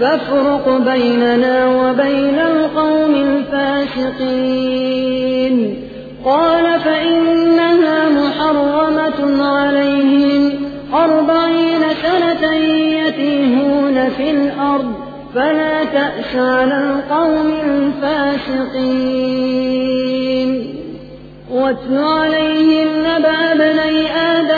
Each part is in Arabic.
فافرق بيننا وبين القوم الفاسقين. قال فإنها محرمة عليهم. أربعين سنة يتيهون في الأرض فلا تأس على القوم الفاسقين. واتل عليهم نبأ بني آدم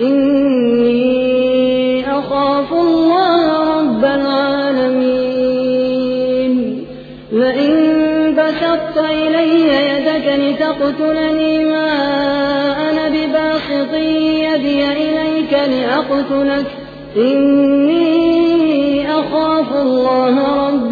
إني أخاف الله رب العالمين. لئن بسطت إلي يدك لتقتلني ما أنا بباسط يدي إليك لأقتلك. إني أخاف الله رب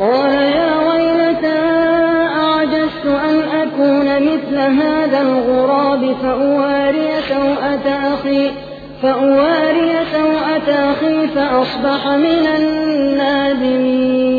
قال يا ويلتى أعجزت أن أكون مثل هذا الغراب فأواري سوءة أخي فأواري سوءة أخي فأصبح من النادمين.